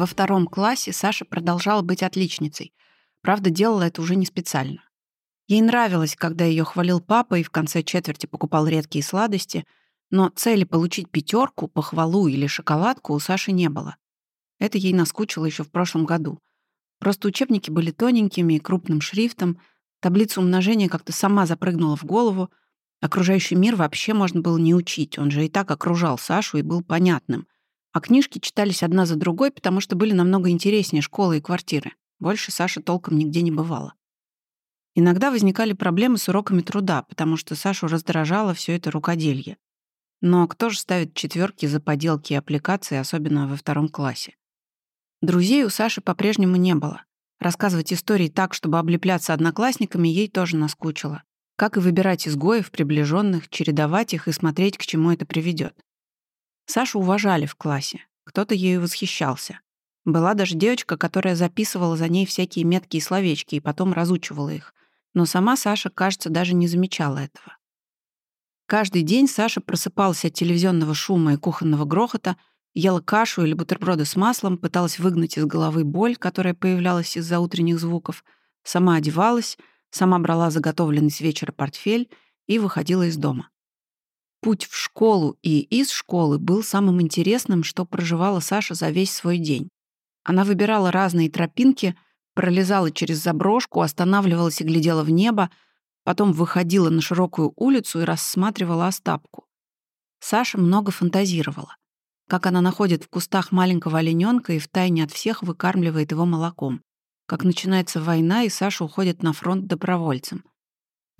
Во втором классе Саша продолжала быть отличницей. Правда, делала это уже не специально. Ей нравилось, когда ее хвалил папа и в конце четверти покупал редкие сладости, но цели получить пятерку, похвалу или шоколадку у Саши не было. Это ей наскучило еще в прошлом году. Просто учебники были тоненькими и крупным шрифтом, таблица умножения как-то сама запрыгнула в голову, окружающий мир вообще можно было не учить, он же и так окружал Сашу и был понятным. А книжки читались одна за другой, потому что были намного интереснее школы и квартиры. Больше Саша толком нигде не бывала. Иногда возникали проблемы с уроками труда, потому что Сашу раздражало все это рукоделье. Но кто же ставит четверки за поделки и аппликации, особенно во втором классе? Друзей у Саши по-прежнему не было. Рассказывать истории так, чтобы облепляться одноклассниками, ей тоже наскучило. Как и выбирать изгоев, приближенных, чередовать их и смотреть, к чему это приведет. Сашу уважали в классе. Кто-то ею восхищался. Была даже девочка, которая записывала за ней всякие меткие словечки и потом разучивала их. Но сама Саша, кажется, даже не замечала этого. Каждый день Саша просыпалась от телевизионного шума и кухонного грохота, Ела кашу или бутерброды с маслом, пыталась выгнать из головы боль, которая появлялась из-за утренних звуков, сама одевалась, сама брала заготовленный с вечера портфель и выходила из дома. Путь в школу и из школы был самым интересным, что проживала Саша за весь свой день. Она выбирала разные тропинки, пролезала через заброшку, останавливалась и глядела в небо, потом выходила на широкую улицу и рассматривала Остапку. Саша много фантазировала как она находит в кустах маленького олененка и втайне от всех выкармливает его молоком, как начинается война, и Саша уходит на фронт добровольцем,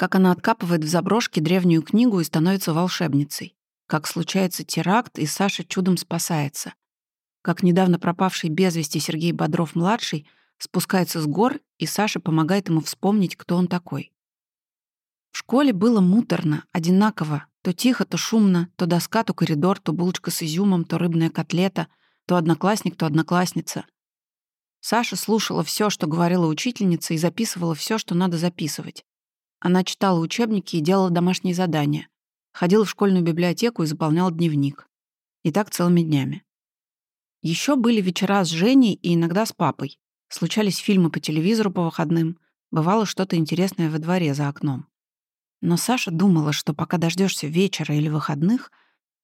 как она откапывает в заброшке древнюю книгу и становится волшебницей, как случается теракт, и Саша чудом спасается, как недавно пропавший без вести Сергей Бодров-младший спускается с гор, и Саша помогает ему вспомнить, кто он такой. В школе было муторно, одинаково, то тихо, то шумно, то доска, то коридор, то булочка с изюмом, то рыбная котлета, то одноклассник, то одноклассница. Саша слушала все, что говорила учительница, и записывала все, что надо записывать. Она читала учебники и делала домашние задания. Ходила в школьную библиотеку и заполняла дневник. И так целыми днями. Еще были вечера с Женей и иногда с папой. Случались фильмы по телевизору по выходным. Бывало что-то интересное во дворе за окном. Но Саша думала, что пока дождешься вечера или выходных,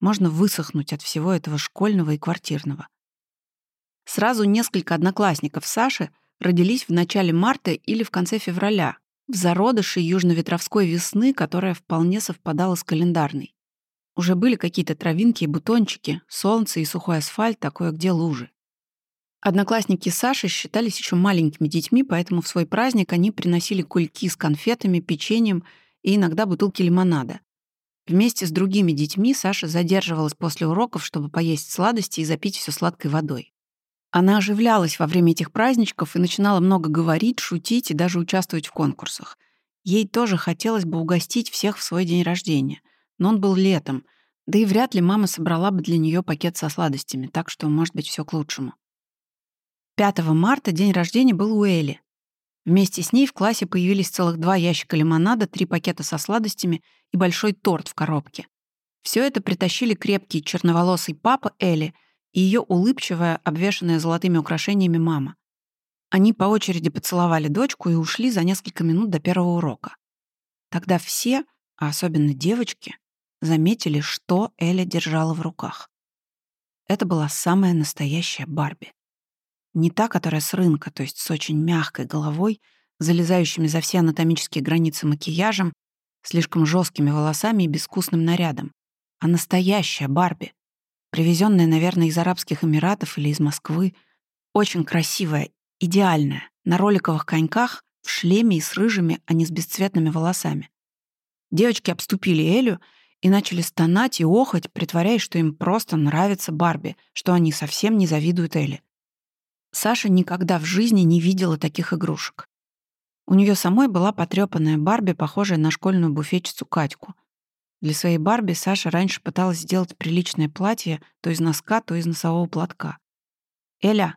можно высохнуть от всего этого школьного и квартирного. Сразу несколько одноклассников Саши родились в начале марта или в конце февраля, в зародыше южно-ветровской весны, которая вполне совпадала с календарной. Уже были какие-то травинки и бутончики, солнце и сухой асфальт, а кое-где лужи. Одноклассники Саши считались еще маленькими детьми, поэтому в свой праздник они приносили кульки с конфетами, печеньем и иногда бутылки лимонада. Вместе с другими детьми Саша задерживалась после уроков, чтобы поесть сладости и запить все сладкой водой. Она оживлялась во время этих праздничков и начинала много говорить, шутить и даже участвовать в конкурсах. Ей тоже хотелось бы угостить всех в свой день рождения, но он был летом, да и вряд ли мама собрала бы для нее пакет со сладостями, так что, может быть, все к лучшему. 5 марта день рождения был у Эли. Вместе с ней в классе появились целых два ящика лимонада, три пакета со сладостями и большой торт в коробке. Все это притащили крепкий черноволосый папа Элли и ее улыбчивая, обвешанная золотыми украшениями мама. Они по очереди поцеловали дочку и ушли за несколько минут до первого урока. Тогда все, а особенно девочки, заметили, что Эля держала в руках. Это была самая настоящая Барби. Не та, которая с рынка, то есть с очень мягкой головой, залезающими за все анатомические границы макияжем, слишком жесткими волосами и безвкусным нарядом, а настоящая Барби, привезенная, наверное, из Арабских Эмиратов или из Москвы, очень красивая, идеальная, на роликовых коньках, в шлеме и с рыжими, а не с бесцветными волосами. Девочки обступили Элю и начали стонать и охать, притворяясь, что им просто нравится Барби, что они совсем не завидуют Элли. Саша никогда в жизни не видела таких игрушек. У нее самой была потрепанная Барби, похожая на школьную буфетчицу Катьку. Для своей Барби Саша раньше пыталась сделать приличное платье то из носка, то из носового платка. «Эля,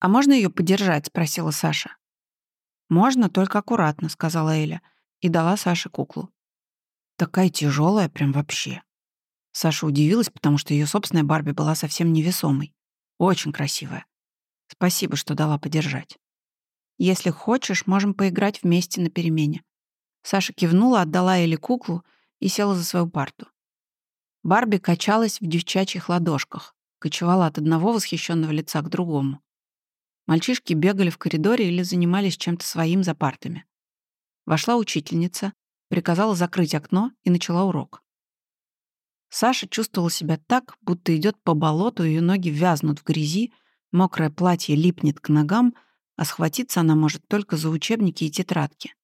а можно ее подержать?» — спросила Саша. «Можно, только аккуратно», — сказала Эля и дала Саше куклу. Такая тяжелая, прям вообще. Саша удивилась, потому что ее собственная Барби была совсем невесомой. Очень красивая. Спасибо, что дала подержать. Если хочешь, можем поиграть вместе на перемене. Саша кивнула, отдала Эле куклу и села за свою парту. Барби качалась в девчачьих ладошках, кочевала от одного восхищенного лица к другому. Мальчишки бегали в коридоре или занимались чем-то своим за партами. Вошла учительница, приказала закрыть окно и начала урок. Саша чувствовала себя так, будто идет по болоту, ее ноги вязнут в грязи, мокрое платье липнет к ногам, а схватиться она может только за учебники и тетрадки.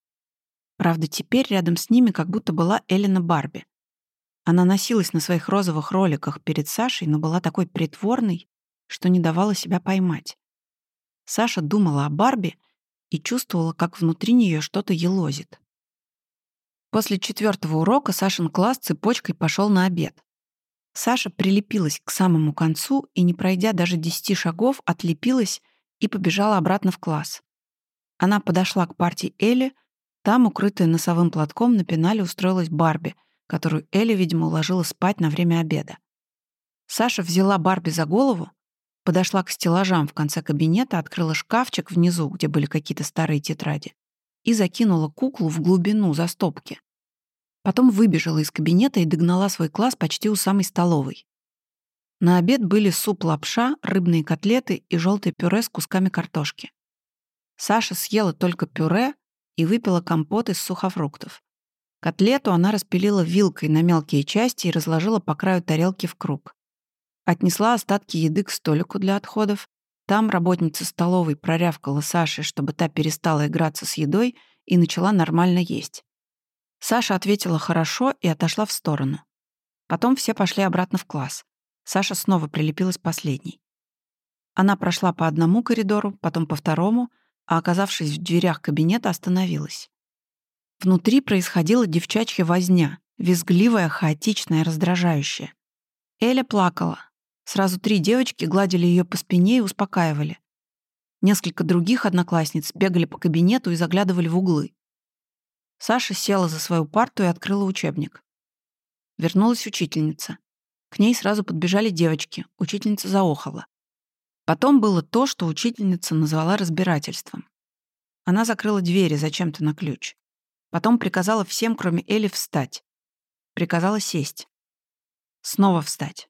Правда, теперь рядом с ними как будто была Элена Барби. Она носилась на своих розовых роликах перед Сашей, но была такой притворной, что не давала себя поймать. Саша думала о Барби и чувствовала, как внутри нее что-то елозит. После четвертого урока Сашин класс цепочкой пошел на обед. Саша прилепилась к самому концу и, не пройдя даже десяти шагов, отлепилась и побежала обратно в класс. Она подошла к партии Элли, там, укрытая носовым платком, на пенале устроилась Барби, которую Элли, видимо, уложила спать на время обеда. Саша взяла Барби за голову, подошла к стеллажам в конце кабинета, открыла шкафчик внизу, где были какие-то старые тетради, и закинула куклу в глубину за стопки. Потом выбежала из кабинета и догнала свой класс почти у самой столовой. На обед были суп-лапша, рыбные котлеты и желтое пюре с кусками картошки. Саша съела только пюре и выпила компот из сухофруктов. Котлету она распилила вилкой на мелкие части и разложила по краю тарелки в круг. Отнесла остатки еды к столику для отходов. Там работница столовой прорявкала Саше, чтобы та перестала играться с едой и начала нормально есть. Саша ответила «хорошо» и отошла в сторону. Потом все пошли обратно в класс. Саша снова прилепилась последней. Она прошла по одному коридору, потом по второму, а, оказавшись в дверях кабинета, остановилась. Внутри происходила девчачья возня, визгливая, хаотичная, раздражающая. Эля плакала. Сразу три девочки гладили ее по спине и успокаивали. Несколько других одноклассниц бегали по кабинету и заглядывали в углы. Саша села за свою парту и открыла учебник. Вернулась учительница. К ней сразу подбежали девочки, учительница заохала. Потом было то, что учительница назвала разбирательством. Она закрыла двери зачем-то на ключ. Потом приказала всем, кроме Эли, встать. Приказала сесть. Снова встать.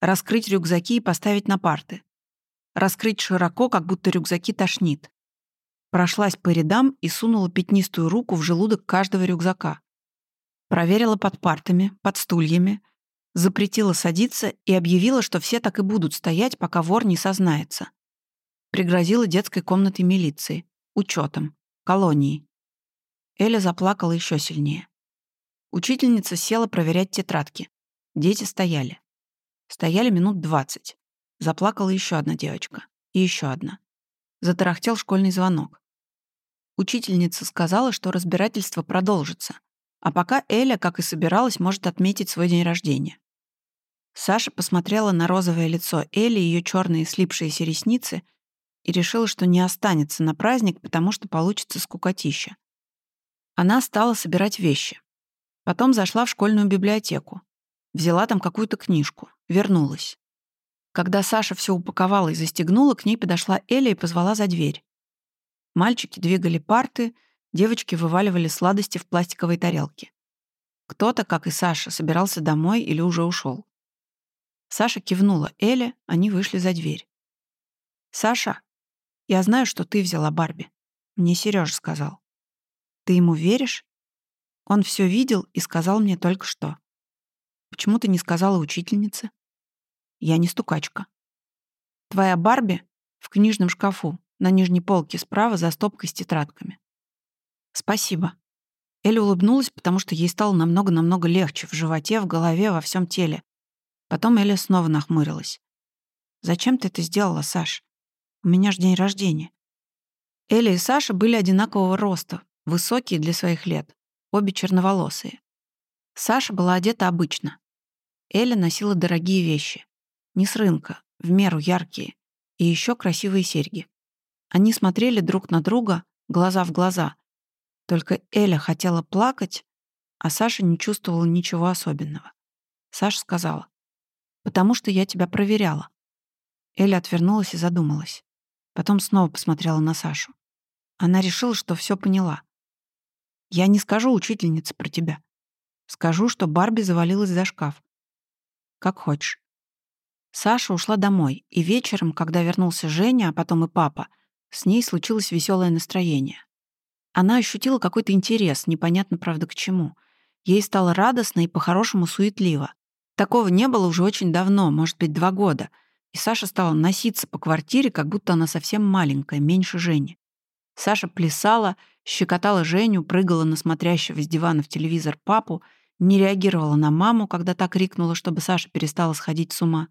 Раскрыть рюкзаки и поставить на парты. Раскрыть широко, как будто рюкзаки тошнит. Прошлась по рядам и сунула пятнистую руку в желудок каждого рюкзака. Проверила под партами, под стульями, запретила садиться и объявила, что все так и будут стоять, пока вор не сознается. Пригрозила детской комнатой милиции, учетом, колонией. Эля заплакала еще сильнее. Учительница села проверять тетрадки. Дети стояли. Стояли минут двадцать. Заплакала еще одна девочка. И еще одна. Затарахтел школьный звонок. Учительница сказала, что разбирательство продолжится, а пока Эля, как и собиралась, может отметить свой день рождения. Саша посмотрела на розовое лицо Эли и ее черные слипшиеся ресницы и решила, что не останется на праздник, потому что получится скукотища. Она стала собирать вещи. Потом зашла в школьную библиотеку. Взяла там какую-то книжку. Вернулась. Когда Саша все упаковала и застегнула, к ней подошла Эля и позвала за дверь. Мальчики двигали парты, девочки вываливали сладости в пластиковые тарелки. Кто-то, как и Саша, собирался домой или уже ушел. Саша кивнула Эле, они вышли за дверь. «Саша, я знаю, что ты взяла Барби. Мне Сережа сказал. Ты ему веришь? Он все видел и сказал мне только что. Почему ты не сказала учительнице? Я не стукачка. Твоя Барби в книжном шкафу, на нижней полке справа за стопкой с тетрадками. Спасибо. Эля улыбнулась, потому что ей стало намного-намного легче в животе, в голове, во всем теле. Потом Эля снова нахмурилась. «Зачем ты это сделала, Саш? У меня же день рождения». Эля и Саша были одинакового роста, высокие для своих лет, обе черноволосые. Саша была одета обычно. Эля носила дорогие вещи. Не с рынка, в меру яркие. И еще красивые серьги. Они смотрели друг на друга, глаза в глаза. Только Эля хотела плакать, а Саша не чувствовала ничего особенного. Саша сказала, потому что я тебя проверяла». Эля отвернулась и задумалась. Потом снова посмотрела на Сашу. Она решила, что все поняла. «Я не скажу учительнице про тебя. Скажу, что Барби завалилась за шкаф. Как хочешь». Саша ушла домой, и вечером, когда вернулся Женя, а потом и папа, с ней случилось веселое настроение. Она ощутила какой-то интерес, непонятно, правда, к чему. Ей стало радостно и по-хорошему суетливо. Такого не было уже очень давно, может быть, два года. И Саша стала носиться по квартире, как будто она совсем маленькая, меньше Жени. Саша плясала, щекотала Женю, прыгала на смотрящего с дивана в телевизор папу, не реагировала на маму, когда так крикнула, чтобы Саша перестала сходить с ума.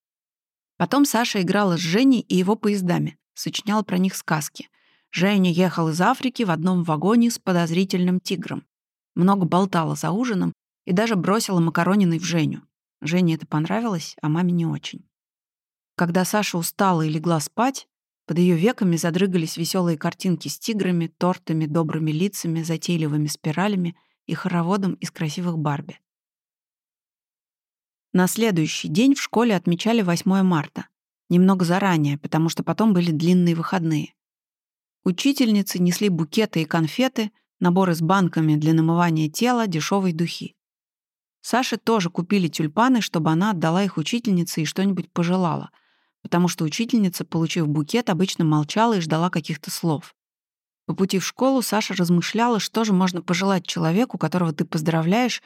Потом Саша играла с Женей и его поездами, сочиняла про них сказки. Женя ехал из Африки в одном вагоне с подозрительным тигром. Много болтала за ужином и даже бросила макарониной в Женю. Жене это понравилось, а маме не очень. Когда Саша устала и легла спать, под ее веками задрыгались веселые картинки с тиграми, тортами, добрыми лицами, затейливыми спиралями и хороводом из красивых Барби. На следующий день в школе отмечали 8 марта. Немного заранее, потому что потом были длинные выходные. Учительницы несли букеты и конфеты, наборы с банками для намывания тела, дешевые духи. Саше тоже купили тюльпаны, чтобы она отдала их учительнице и что-нибудь пожелала, потому что учительница, получив букет, обычно молчала и ждала каких-то слов. По пути в школу Саша размышляла, что же можно пожелать человеку, которого ты поздравляешь,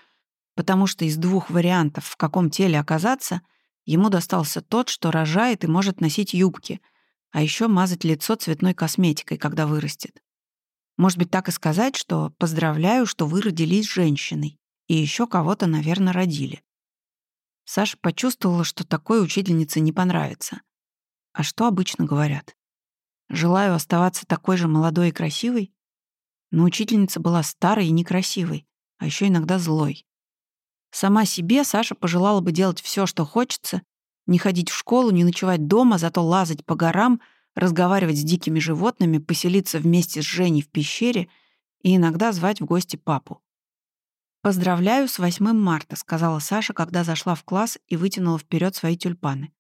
потому что из двух вариантов, в каком теле оказаться, ему достался тот, что рожает и может носить юбки, а еще мазать лицо цветной косметикой, когда вырастет. Может быть, так и сказать, что «поздравляю, что вы родились женщиной», и еще кого-то, наверное, родили. Саша почувствовала, что такой учительнице не понравится. А что обычно говорят? Желаю оставаться такой же молодой и красивой? Но учительница была старой и некрасивой, а еще иногда злой. Сама себе Саша пожелала бы делать все, что хочется, не ходить в школу, не ночевать дома, зато лазать по горам, разговаривать с дикими животными, поселиться вместе с Женей в пещере и иногда звать в гости папу. «Поздравляю с 8 марта», — сказала Саша, когда зашла в класс и вытянула вперед свои тюльпаны.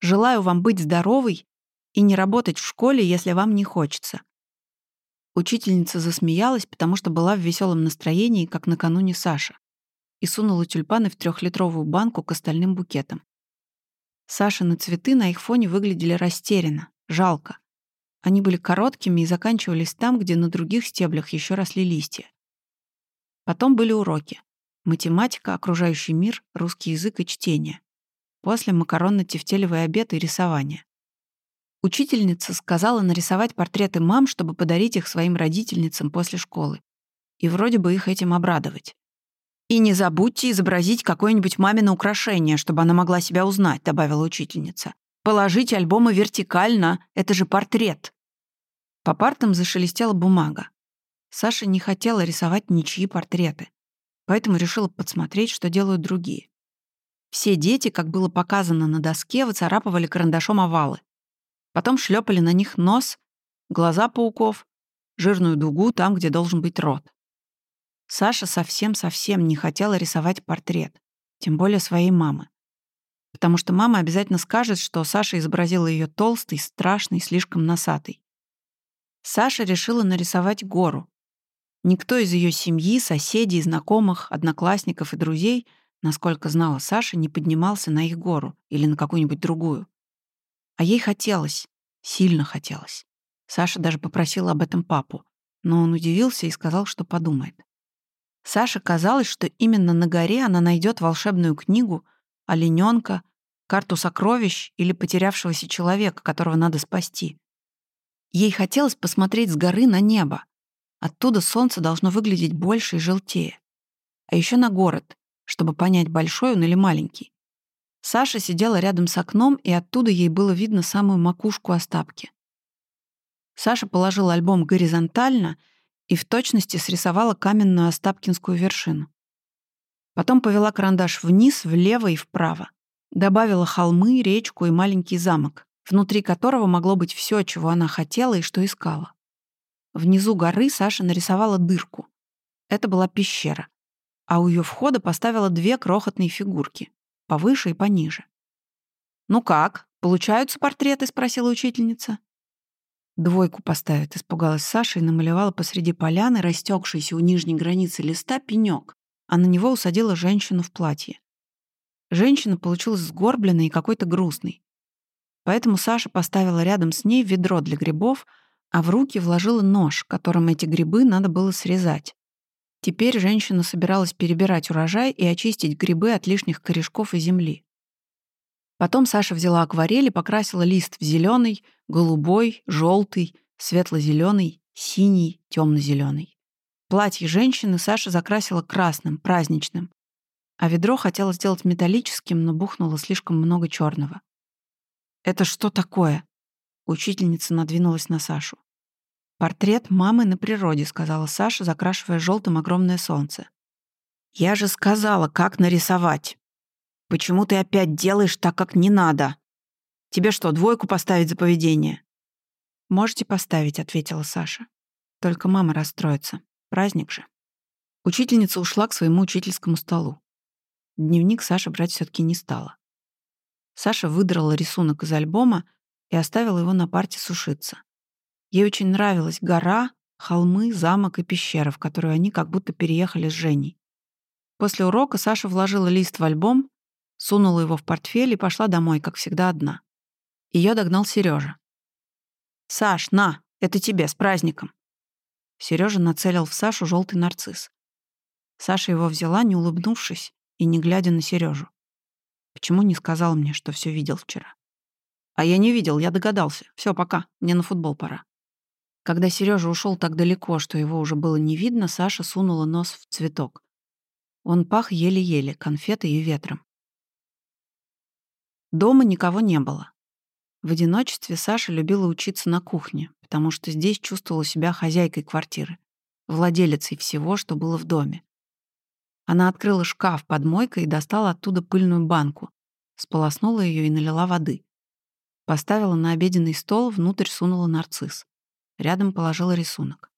«Желаю вам быть здоровой и не работать в школе, если вам не хочется». Учительница засмеялась, потому что была в веселом настроении, как накануне Саша, и сунула тюльпаны в трехлитровую банку к остальным букетам. Сашины цветы на их фоне выглядели растерянно, жалко. Они были короткими и заканчивались там, где на других стеблях еще росли листья. Потом были уроки. Математика, окружающий мир, русский язык и чтение. После макаронно-тефтелевый обед и рисование. Учительница сказала нарисовать портреты мам, чтобы подарить их своим родительницам после школы. И вроде бы их этим обрадовать. «И не забудьте изобразить какое-нибудь мамино украшение, чтобы она могла себя узнать», — добавила учительница. «Положите альбомы вертикально, это же портрет». По партам зашелестела бумага. Саша не хотела рисовать ничьи портреты, поэтому решила подсмотреть, что делают другие. Все дети, как было показано на доске, выцарапывали карандашом овалы. Потом шлепали на них нос, глаза пауков, жирную дугу там, где должен быть рот. Саша совсем-совсем не хотела рисовать портрет, тем более своей мамы. Потому что мама обязательно скажет, что Саша изобразила ее толстой, страшной, слишком носатой. Саша решила нарисовать гору, Никто из ее семьи, соседей, знакомых, одноклассников и друзей, насколько знала Саша, не поднимался на их гору или на какую-нибудь другую. А ей хотелось, сильно хотелось. Саша даже попросила об этом папу, но он удивился и сказал, что подумает. Саше казалось, что именно на горе она найдет волшебную книгу, олененка, карту сокровищ или потерявшегося человека, которого надо спасти. Ей хотелось посмотреть с горы на небо, Оттуда солнце должно выглядеть больше и желтее. А еще на город, чтобы понять, большой он или маленький. Саша сидела рядом с окном, и оттуда ей было видно самую макушку Остапки. Саша положила альбом горизонтально и в точности срисовала каменную Остапкинскую вершину. Потом повела карандаш вниз, влево и вправо. Добавила холмы, речку и маленький замок, внутри которого могло быть все, чего она хотела и что искала. Внизу горы Саша нарисовала дырку. Это была пещера. А у ее входа поставила две крохотные фигурки. Повыше и пониже. «Ну как, получаются портреты?» — спросила учительница. Двойку поставит, испугалась Саша и намалевала посреди поляны, растекшейся у нижней границы листа, пенек, а на него усадила женщину в платье. Женщина получилась сгорбленной и какой-то грустной. Поэтому Саша поставила рядом с ней ведро для грибов, а в руки вложила нож, которым эти грибы надо было срезать. Теперь женщина собиралась перебирать урожай и очистить грибы от лишних корешков и земли. Потом Саша взяла акварель и покрасила лист в зеленый, голубой, желтый, светло-зеленый, синий, темно-зеленый. Платье женщины Саша закрасила красным, праздничным, а ведро хотела сделать металлическим, но бухнуло слишком много черного. «Это что такое?» Учительница надвинулась на Сашу. «Портрет мамы на природе», — сказала Саша, закрашивая желтым огромное солнце. «Я же сказала, как нарисовать. Почему ты опять делаешь так, как не надо? Тебе что, двойку поставить за поведение?» «Можете поставить», — ответила Саша. «Только мама расстроится. Праздник же». Учительница ушла к своему учительскому столу. Дневник Саша брать все таки не стала. Саша выдрала рисунок из альбома и оставила его на парте сушиться. Ей очень нравилась гора, холмы, замок и пещера, в которую они как будто переехали с Женей. После урока Саша вложила лист в альбом, сунула его в портфель и пошла домой, как всегда, одна. Ее догнал Сережа. «Саш, на, это тебе, с праздником!» Сережа нацелил в Сашу желтый нарцисс. Саша его взяла, не улыбнувшись и не глядя на Сережу. Почему не сказал мне, что все видел вчера? А я не видел, я догадался. Все, пока, мне на футбол пора. Когда Сережа ушел так далеко, что его уже было не видно, Саша сунула нос в цветок. Он пах еле-еле, конфетой и ветром. Дома никого не было. В одиночестве Саша любила учиться на кухне, потому что здесь чувствовала себя хозяйкой квартиры, владелицей всего, что было в доме. Она открыла шкаф под мойкой и достала оттуда пыльную банку, сполоснула ее и налила воды. Поставила на обеденный стол, внутрь сунула нарцисс. Рядом положила рисунок.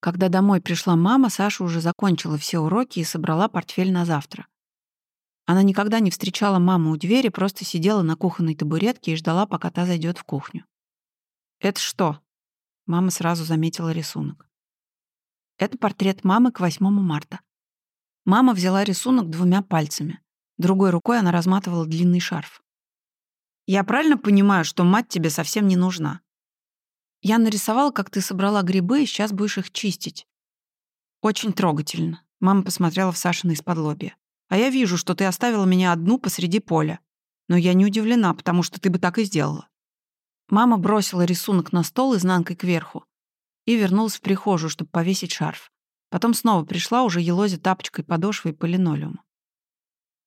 Когда домой пришла мама, Саша уже закончила все уроки и собрала портфель на завтра. Она никогда не встречала маму у двери, просто сидела на кухонной табуретке и ждала, пока та зайдет в кухню. «Это что?» Мама сразу заметила рисунок. «Это портрет мамы к 8 марта. Мама взяла рисунок двумя пальцами. Другой рукой она разматывала длинный шарф. «Я правильно понимаю, что мать тебе совсем не нужна?» «Я нарисовала, как ты собрала грибы, и сейчас будешь их чистить». «Очень трогательно», — мама посмотрела в Сашина из-под лобья. «А я вижу, что ты оставила меня одну посреди поля. Но я не удивлена, потому что ты бы так и сделала». Мама бросила рисунок на стол изнанкой кверху и вернулась в прихожую, чтобы повесить шарф. Потом снова пришла, уже елозя тапочкой подошвой по линолеуму.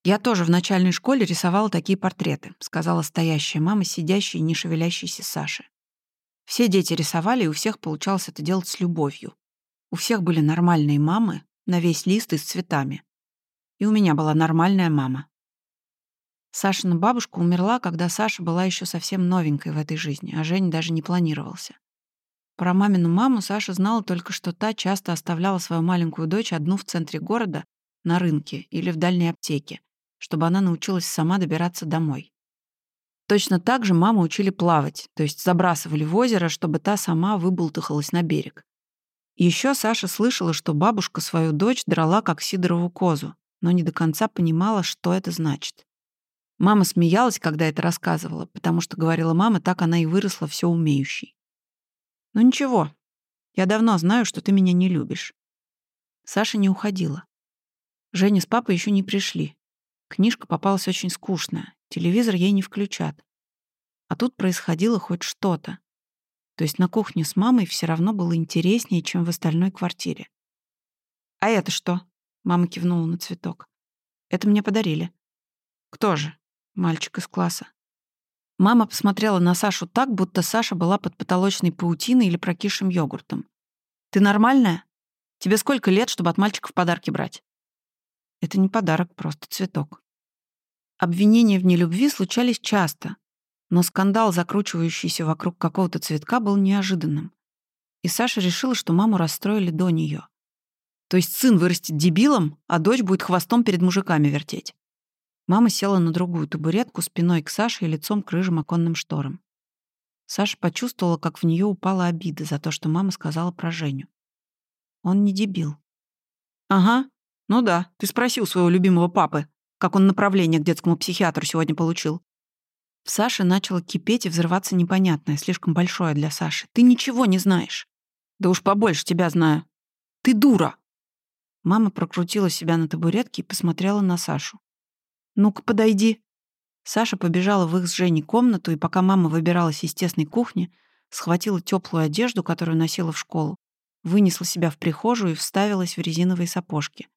«Я тоже в начальной школе рисовала такие портреты», сказала стоящая мама, сидящая и не шевелящейся Саши. Все дети рисовали, и у всех получалось это делать с любовью. У всех были нормальные мамы на весь лист и с цветами. И у меня была нормальная мама. Сашина бабушка умерла, когда Саша была еще совсем новенькой в этой жизни, а Жень даже не планировался. Про мамину маму Саша знала только, что та часто оставляла свою маленькую дочь одну в центре города, на рынке или в дальней аптеке, чтобы она научилась сама добираться домой. Точно так же маму учили плавать, то есть забрасывали в озеро, чтобы та сама выбултыхалась на берег. еще Саша слышала, что бабушка свою дочь драла как сидорову козу, но не до конца понимала, что это значит. Мама смеялась, когда это рассказывала, потому что, говорила мама, так она и выросла все умеющей. «Ну ничего, я давно знаю, что ты меня не любишь». Саша не уходила. Женя с папой еще не пришли. Книжка попалась очень скучная, телевизор ей не включат. А тут происходило хоть что-то. То есть на кухне с мамой все равно было интереснее, чем в остальной квартире. «А это что?» — мама кивнула на цветок. «Это мне подарили». «Кто же?» — мальчик из класса. Мама посмотрела на Сашу так, будто Саша была под потолочной паутиной или прокисшим йогуртом. «Ты нормальная? Тебе сколько лет, чтобы от мальчиков подарки брать?» Это не подарок, просто цветок. Обвинения в нелюбви случались часто, но скандал, закручивающийся вокруг какого-то цветка, был неожиданным. И Саша решила, что маму расстроили до нее. То есть сын вырастет дебилом, а дочь будет хвостом перед мужиками вертеть. Мама села на другую табуретку спиной к Саше и лицом к рыжим оконным шторам. Саша почувствовала, как в нее упала обида за то, что мама сказала про Женю. Он не дебил. «Ага, ну да, ты спросил своего любимого папы, как он направление к детскому психиатру сегодня получил». В Саше начало кипеть и взрываться непонятное, слишком большое для Саши. «Ты ничего не знаешь». «Да уж побольше тебя знаю. Ты дура!» Мама прокрутила себя на табуретке и посмотрела на Сашу. «Ну-ка, подойди». Саша побежала в их с Женей комнату, и пока мама выбиралась из тесной кухни, схватила теплую одежду, которую носила в школу, вынесла себя в прихожую и вставилась в резиновые сапожки.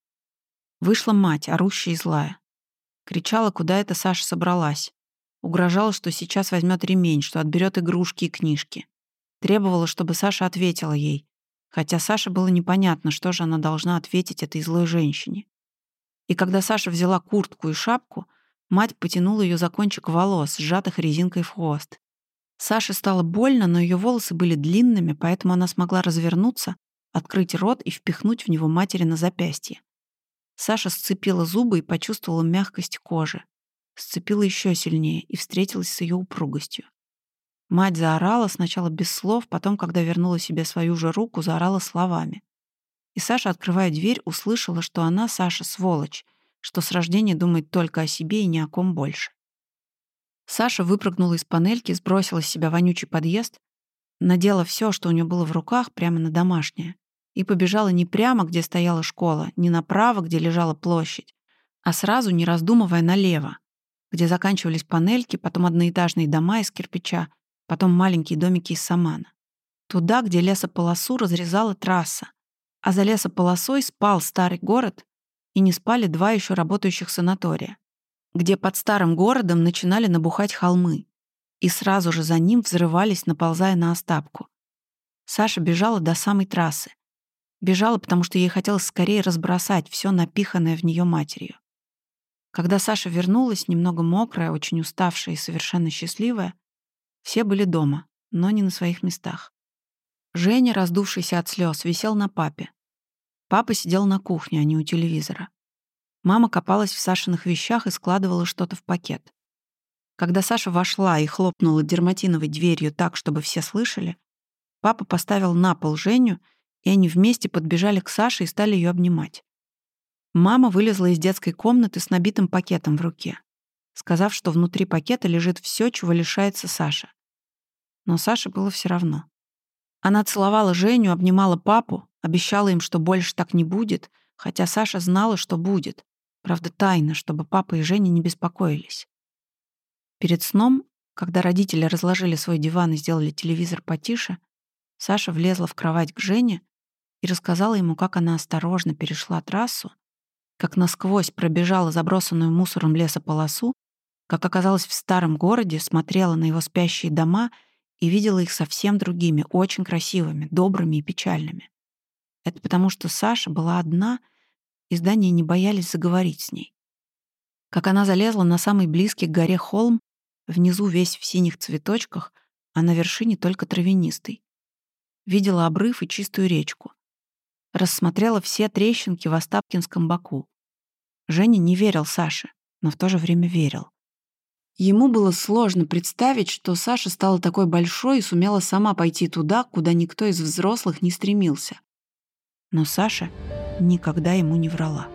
Вышла мать, орущая и злая. Кричала, куда это Саша собралась. Угрожала, что сейчас возьмет ремень, что отберет игрушки и книжки. Требовала, чтобы Саша ответила ей, хотя Саше было непонятно, что же она должна ответить этой злой женщине. И когда Саша взяла куртку и шапку, мать потянула ее за кончик волос, сжатых резинкой в хвост. Саше стало больно, но ее волосы были длинными, поэтому она смогла развернуться, открыть рот и впихнуть в него матери на запястье. Саша сцепила зубы и почувствовала мягкость кожи. Сцепила еще сильнее и встретилась с ее упругостью. Мать заорала сначала без слов, потом, когда вернула себе свою же руку, заорала словами. И Саша, открывая дверь, услышала, что она, Саша, сволочь, что с рождения думает только о себе и ни о ком больше. Саша выпрыгнула из панельки, сбросила с себя вонючий подъезд, надела все, что у нее было в руках, прямо на домашнее, и побежала не прямо, где стояла школа, не направо, где лежала площадь, а сразу, не раздумывая, налево, где заканчивались панельки, потом одноэтажные дома из кирпича, потом маленькие домики из самана. Туда, где лесополосу разрезала трасса, а за лесополосой спал старый город, и не спали два еще работающих санатория, где под старым городом начинали набухать холмы, и сразу же за ним взрывались, наползая на Остапку. Саша бежала до самой трассы. Бежала, потому что ей хотелось скорее разбросать все напиханное в нее матерью. Когда Саша вернулась, немного мокрая, очень уставшая и совершенно счастливая, все были дома, но не на своих местах. Женя, раздувшийся от слез, висел на папе. Папа сидел на кухне, а не у телевизора. Мама копалась в Сашиных вещах и складывала что-то в пакет. Когда Саша вошла и хлопнула дерматиновой дверью так, чтобы все слышали, папа поставил на пол Женю, и они вместе подбежали к Саше и стали ее обнимать. Мама вылезла из детской комнаты с набитым пакетом в руке, сказав, что внутри пакета лежит все, чего лишается Саша. Но Саше было все равно. Она целовала Женю, обнимала папу, обещала им, что больше так не будет, хотя Саша знала, что будет. Правда, тайно, чтобы папа и Женя не беспокоились. Перед сном, когда родители разложили свой диван и сделали телевизор потише, Саша влезла в кровать к Жене и рассказала ему, как она осторожно перешла трассу, как насквозь пробежала забросанную мусором лесополосу, как оказалась в старом городе, смотрела на его спящие дома и видела их совсем другими, очень красивыми, добрыми и печальными. Это потому, что Саша была одна, и здания не боялись заговорить с ней. Как она залезла на самый близкий к горе холм Внизу весь в синих цветочках, а на вершине только травянистый. Видела обрыв и чистую речку. Рассмотрела все трещинки в Остапкинском боку. Женя не верил Саше, но в то же время верил. Ему было сложно представить, что Саша стала такой большой и сумела сама пойти туда, куда никто из взрослых не стремился. Но Саша никогда ему не врала.